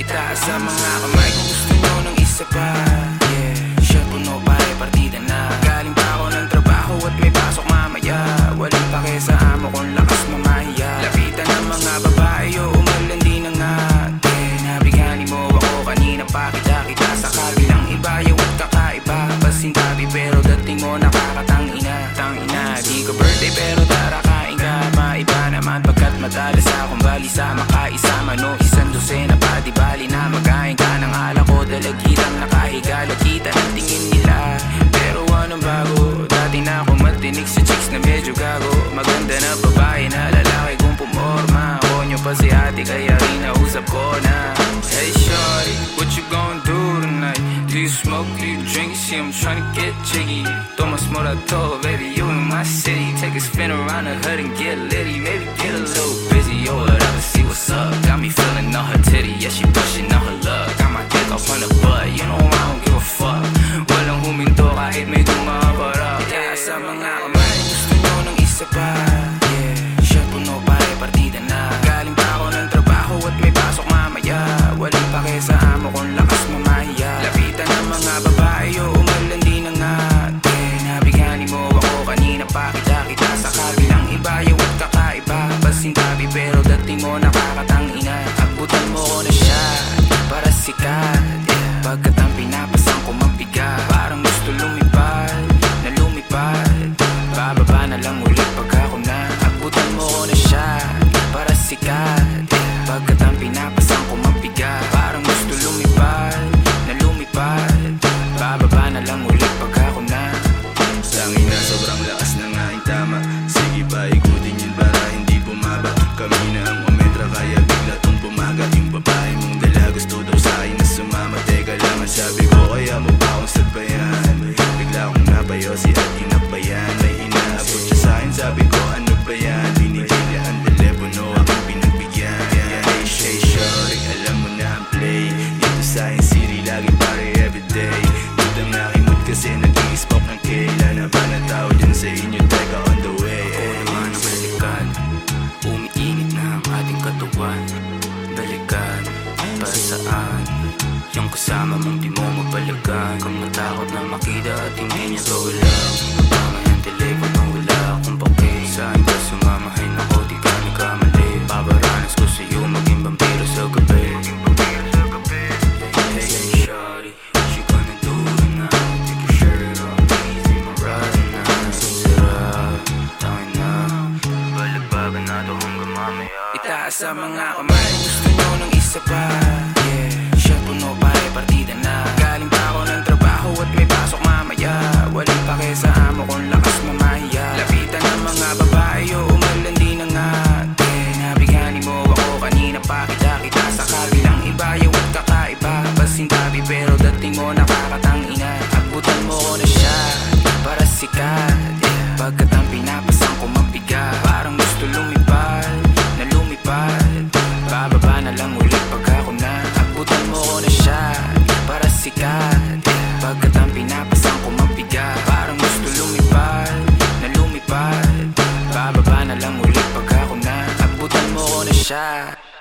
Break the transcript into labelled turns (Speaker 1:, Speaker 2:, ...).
Speaker 1: Itaas sa mga kamay kung gusto mo ng isa pa. Yeah, siya puno pare, partida na. Galing pa ako ng trabaho at may pasok mamaya. Walang pake sa amo kong lakas mamahiya. Lapitan ng mga babae o umalan di na nga. Yeah, nabigani mo ako kanina pa kita kita Sa kabilang iba, yawat kakaiba. Pasintabi pero dating mo nakakatangina Tangina, di ko birthday pero tara kain ka. Maiba naman pagkat madalas ako balisa makaisama no? Isang dosena pa di bali na Magain ka ng alak ko Dalagitang nakahiga. Lagita ng tingin nila. Pero anong bago? Dati na ako matinig sa chicks na medyo gago. Maganda na babae na lalaki kung pumorma. Konyo pa si ate kaya rin nausap ko na. Hey shorty, what you gon' do tonight? Do you smoke, do you drink? See I'm tryna get jiggy. Tomas Morato, baby you in my city. Take a spin around the hood and get litty. Maybe get a little pasintabi pero dating mo nakakatangina Abutan mo ko na siya, para sikat yeah. Pagkat ang pinapasang ko mabigat Parang gusto lumipad, na lumipad. Bababa na lang ulit pag ako na. Abutan mo ko na siya, para sikat
Speaker 2: akong nabayosi at inabayan May inaabot siya sa akin. Sabi ko ano ba yan? Binigay niya ang telepono. Aking pinagbigyan. Hey hey shorty alam mo na ang play. Dito sa akin city lagi pare everyday. Good ang aking mood kasi nag-i-smoke ng kailan. Na ba na tao dyan sa inyo Teka on the way. Ako naman
Speaker 3: ang balikan. Umiinit na ang ating katawan. Balikan, para saan? Kasama mong di mo mabalikan. Kung matakot na makita at hindi niya gawalang Mamay ang telepono. Wala akong pake Saan ka sumama ay nako di ka nagkamali. Babaranas ko sa'yo maging vampiro sa gabi.
Speaker 1: Itaas sa mga kamay, gusto nyo ng isa pa lumipad